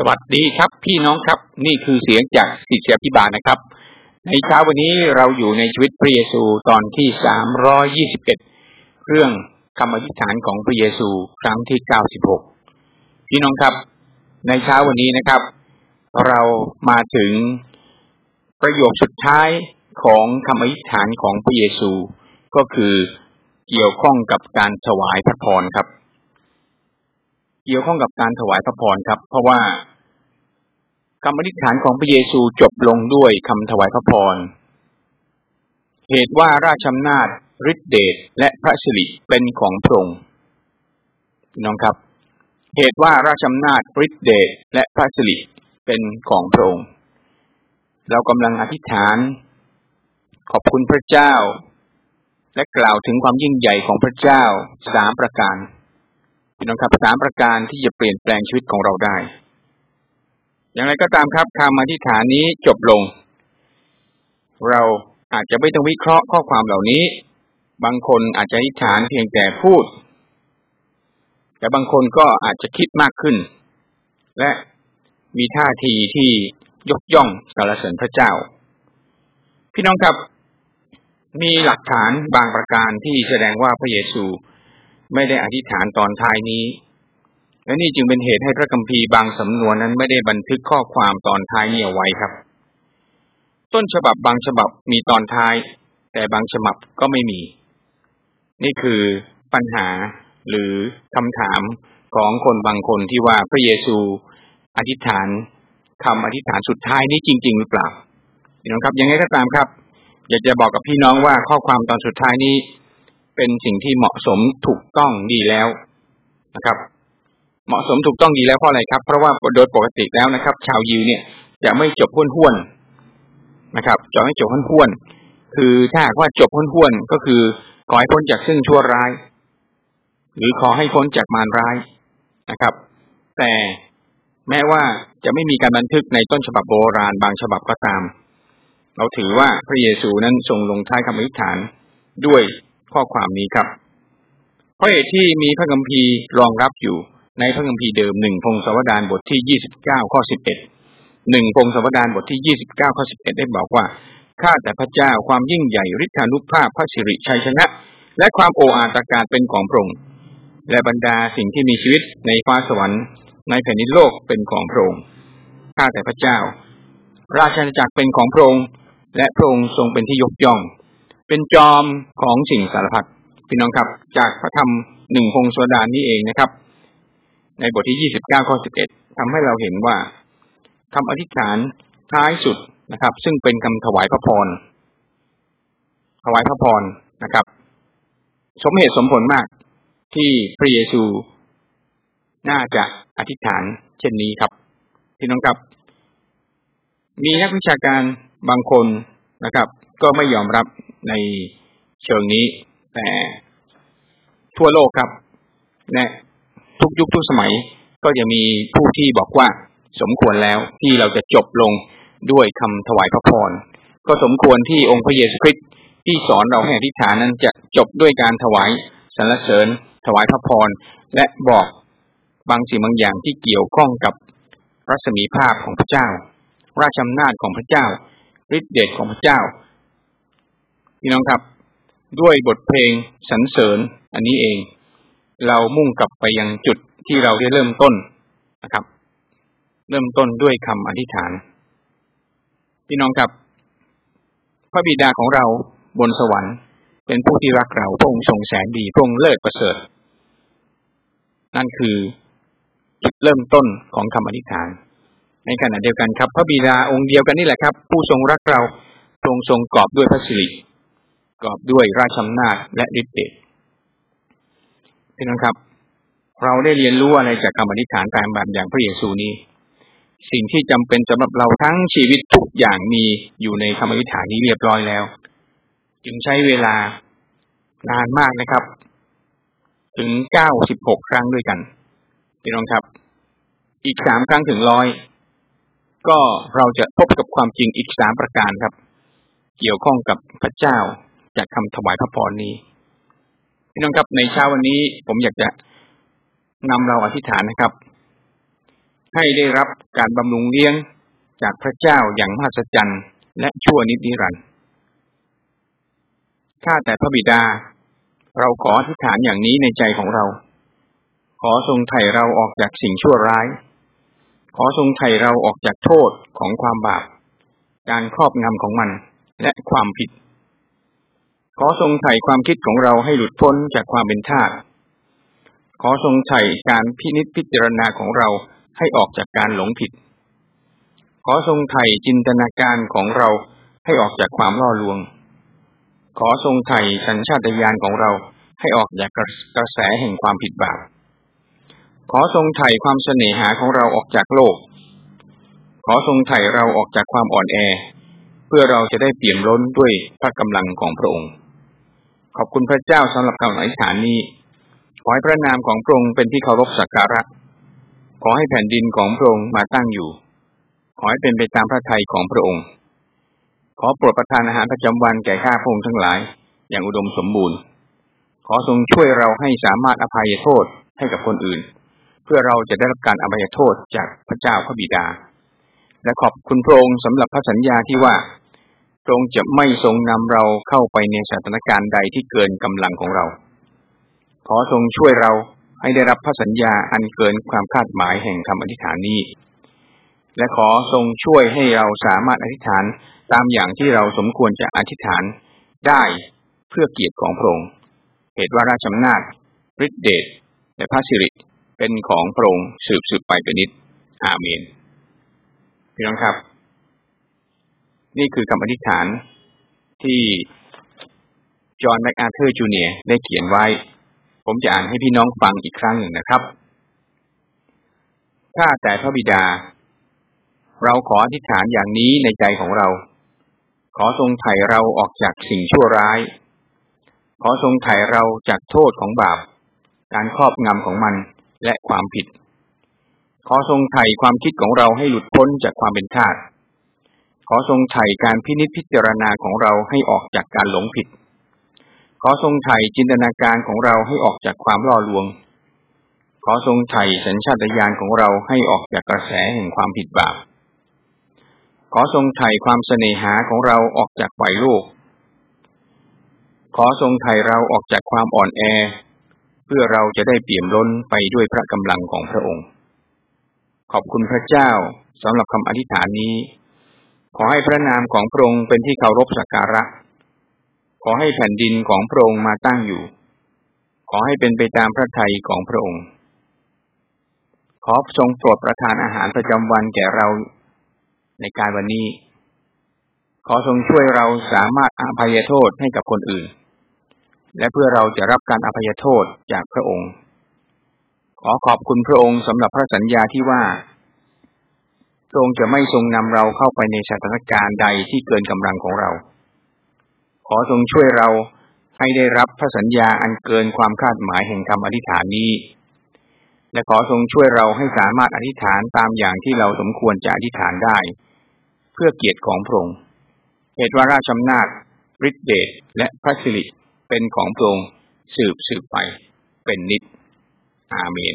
สวัสดีครับพี่น้องครับ นี่คือเสียงจากสิทธิพิบาลนะครับ ในเช้าวันนี้เราอยู่ในชีวิตพระเยซูตอนที่สามร้อยี่สิบเอ็ดเรื่องคำอธิษฐานของพระเยซูครั้งที่เก้าสิบหกพี่น้องครับ ในเช้าวันนี้นะครับ เรามาถึงประโยคสุดท้ายของคำอธิษฐานของพระเยซู ก็คือเกี่ยวข้องกับการถวายพระพรครับเกี่ยวข้องกับการถวายพระพรครับ เพราะว่า คำอธิษฐานของพระเยซูจบลงด้วยคำถวายพระพร เหตุว่าราชอำนาจฤทธิเดชและพระสิริเป็นของพระองค์น้องครับ เหตุว่าราชอำนาจฤทธิเดชและพระสิริเป็นของพระองค์ เรากำลังอธิษฐาน ขอบคุณพระเจ้า และกล่าวถึงความยิ่งใหญ่ของพระเจ้าสามประการพี่น้องครับสามประการที่จะเปลี่ยนแปลงชีวิตของเราได้ อย่างไรก็ตามครับคำอธิษฐานนี้จบลง เราอาจจะไม่ต้องวิเคราะห์ข้อความเหล่านี้ บางคนอาจจะอธิษฐานเพียงแต่พูด แต่บางคนก็อาจจะคิดมากขึ้น และมีท่าทีที่ยกย่องสรรเสริญพระเจ้า พี่น้องครับ มีหลักฐานบางประการที่แสดงว่าพระเยซูไม่ได้อธิษฐานตอนท้ายนี้ และนี่จึงเป็นเหตุให้พระคัมภีร์บางสำนวนนั้นไม่ได้บันทึกข้อความตอนท้ายนี้เอาไว้ครับ ต้นฉบับบางฉบับมีตอนท้าย แต่บางฉบับก็ไม่มี นี่คือปัญหาหรือคำถามของคนบางคนที่ว่าพระเยซูอธิษฐานคำอธิษฐานสุดท้ายนี้จริง ๆ หรือเปล่าพี่น้องครับยังไงก็ตามครับ อยากจะบอกกับพี่น้องว่าข้อความตอนสุดท้ายนี้ เป็นสิ่งที่เหมาะสมถูกต้องดีแล้วนะครับ เหมาะสมถูกต้องดีแล้วเพราะอะไรครับ เพราะว่าโดยปกติแล้วนะครับ ชาวยิวเนี่ยจะไม่จบห้วนห้วนนะครับจะไม่จบห้วนห้วนคือถ้าว่าจบห้วนห้วนก็คือขอให้พ้นจากซึ่งชั่วร้าย หรือขอให้พ้นจากมารร้ายนะครับ แต่แม้ว่าจะไม่มีการบันทึกในต้นฉบับโบราณบางฉบับก็ตาม เราถือว่าพระเยซูนั้นทรงลงท้ายคำอธิษฐานด้วยข้อความนี้ครับเพราะเหตุที่มีพระคัมภีร์รองรับอยู่ ในพระคัมภีร์เดิมหนึ่งพงศาวดารบทที่ยี่สิบเก้าข้อสิบเอ็ดหนึ่งพงศาวดารบทที่ยี่สิบเก้าข้อสิบเอ็ดได้บอกว่าข้าแต่พระเจ้าความยิ่งใหญ่ฤทธานุภาพพระสิริชัยชนะ และความโออาตการเป็นของพระองค์และบรรดาสิ่งที่มีชีวิตในฟ้าสวรรค์ในแผ่นดินโลกเป็นของพระองค์ข้าแต่พระเจ้า ราชอาณาจักรเป็นของพระองค์และพระองค์ทรงเป็นที่ยกย่อง เป็นจอมของสิ่งสารพัดพี่น้องครับ จากพระธรรมหนึ่งพงศวดานนี้เองนะครับ ในบทที่ยี่สิบเก้าข้อสิบเอ็ดทำให้เราเห็นว่าคำอธิษฐานท้ายสุดนะครับ ซึ่งเป็นคำถวายพระพรถวายพระพรนะครับ สมเหตุสมผลมากที่พระเยซูน่าจะอธิษฐานเช่นนี้ครับพี่น้องครับ มีนักวิชาการบางคนนะครับ ก็ไม่ยอมรับในเชิงนี้ แต่ทั่วโลกครับนะ ทุกยุคทุกสมัยก็จะมีผู้ที่บอกว่าสมควรแล้วที่เราจะจบลงด้วยคำถวายพระพรก็สมควรที่องค์พระเยซูคริสต์ที่สอนเราให้อธิษฐานนั้นจะจบด้วยการถวายสรรเสริญ ถวายพระพรและบอกบางสิ่งบางอย่างที่เกี่ยวข้องกับรัศมีภาพของพระเจ้า ราชอำนาจของพระเจ้าฤทธิเดชของพระเจ้าพี่น้องครับ ด้วยบทเพลงสรรเสริญอันนี้เอง เรามุ่งกลับไปยังจุดที่เราได้เริ่มต้นนะครับ เริ่มต้นด้วยคำอธิษฐาน พี่น้องครับ พระบิดาของเราบนสวรรค์ เป็นผู้ที่รักเราพระองค์ทรงแสนดีพระองค์เลิศประเสริฐ นั่นคือจุดเริ่มต้นของคำอธิษฐาน ในขณะเดียวกันครับ พระบิดาองค์เดียวกันนี่แหละครับ ผู้ทรงรักเราทรงทรงกรอบด้วยพระสิริกอบด้วยราชอำนาจและฤทธิ์เดช พี่น้องครับ เราได้เรียนรู้อะไรจากคำอธิษฐานตามแบบอย่างพระเยซูนี้ สิ่งที่จำเป็นสำหรับเราทั้งชีวิตทุกอย่างมีอยู่ในคำอธิษฐานนี้เรียบร้อยแล้ว จึงใช้เวลานานมากนะครับ ถึงเก้าสิบหกครั้งด้วยกันพี่น้องครับ อีกสามครั้งถึงร้อยก็เราจะพบกับความจริงอีกสามประการครับ เกี่ยวข้องกับพระเจ้าจากคำถวายพระพรนี้ พี่น้องครับในเช้าวันนี้ผมอยากจะนำเราอธิษฐานนะครับ ให้ได้รับการบำรุงเลี้ยงจากพระเจ้าอย่างมหัศจรรย์และชั่วนิดนิรันดร์ข้าแต่พระบิดา เราขออธิษฐานอย่างนี้ในใจของเรา ขอทรงไถ่เราออกจากสิ่งชั่วร้าย ขอทรงไถ่เราออกจากโทษของความบาป การครอบงำของมันและความผิด ขอทรงไถ่ความคิดของเราให้หลุดพ้นจากความเป็นทาสขอทรงไถ่การพินิจพิจารณาของเราให้ออกจากการหลงผิด ขอทรงไถ่จินตนาการของเราให้ออกจากความล่อลวง ขอทรงไถ่สัญชาตญาณของเราให้ออกจากกระแสแห่งความผิดบาป ขอทรงไถ่ความเสน่หาของเราออกจากโลก ขอทรงไถ่เราออกจากความอ่อนแอ เพื่อเราจะได้เปี่ยมล้นด้วยพระกำลังของพระองค์ ขอบคุณพระเจ้าสำหรับคำอธิษฐานนี้ ขอให้พระนามของพระองค์เป็นที่เคารพสักการะ ขอให้แผ่นดินของพระองค์มาตั้งอยู่ ขอให้เป็นไปตามพระทัยของพระองค์ ขอโปรดประทานอาหารประจำวันแก่ข้าพระองค์ทั้งหลาย อย่างอุดมสมบูรณ์ ขอทรงช่วยเราให้สามารถอภัยโทษให้กับคนอื่น เพื่อเราจะได้รับการอภัยโทษจากพระเจ้าพระบิดา และขอบคุณพระองค์สำหรับพระสัญญาที่ว่า พระองค์จะไม่ทรงนำเราเข้าไปในสถานการณ์ใดที่เกินกำลังของเรา ขอทรงช่วยเราให้ได้รับพระสัญญาอันเกินความคาดหมายแห่งคำอธิษฐานนี้ และขอทรงช่วยให้เราสามารถอธิษฐานตามอย่างที่เราสมควรจะอธิษฐานได้เพื่อเกียรติของพระองค์ เหตุว่าราชอำนาจฤทธิเดชและพระสิริเป็นของพระองค์สืบสืบไปเป็นนิดอาเมน พี่น้องครับ นี่คือคำอธิษฐานที่จอห์นแมคอาเธอร์จูเนียได้เขียนไว้ ผมจะอ่านให้พี่น้องฟังอีกครั้งหนึ่งนะครับ ข้าแต่พระบิดา เราขออธิษฐานอย่างนี้ในใจของเรา ขอทรงไถ่เราออกจากสิ่งชั่วร้าย ขอทรงไถ่เราจากโทษของบาป การครอบงำของมันและความผิด ขอทรงไถ่ความคิดของเราให้หลุดพ้นจากความเป็นทาส ขอทรงไถ่การพินิจพิจารณาของเราให้ออกจากการหลงผิด ขอทรงไถ่จินตนาการของเราให้ออกจากความล่อลวง ขอทรงไถ่สัญชาตญาณของเราให้ออกจากกระแสแห่งความผิดบาป ขอทรงไถ่ความเสน่หาของเราออกจากฝ่ายโลก ขอทรงไถ่เราออกจากความอ่อนแอ เพื่อเราจะได้เปี่ยมล้นไปด้วยพระกำลังของพระองค์ ขอบคุณพระเจ้าสำหรับคำอธิษฐานนี้ ขอให้พระนามของพระองค์เป็นที่เคารพสักการะ ขอให้แผ่นดินของพระองค์มาตั้งอยู่ ขอให้เป็นไปตามพระทัยของพระองค์ ขอทรงโปรดประทานอาหารประจำวันแก่เราในการวันนี้ ขอทรงช่วยเราสามารถอภัยโทษให้กับคนอื่น และเพื่อเราจะรับการอภัยโทษจากพระองค์ ขอขอบคุณพระองค์สำหรับพระสัญญาที่ว่า พระองค์จะไม่ทรงนำเราเข้าไปในสถานการณ์ใดที่เกินกำลังของเรา ขอทรงช่วยเราให้ได้รับพระสัญญาอันเกินความคาดหมายแห่งคำอธิษฐานนี้ และขอทรงช่วยเราให้สามารถอธิษฐานตามอย่างที่เราสมควรจะอธิษฐานได้ เพื่อเกียรติของพระองค์เหตุว่าราชอำนาจฤทธิเดชและพระสิริเป็นของพระองค์สืบสืบไปเป็นนิจอาเมน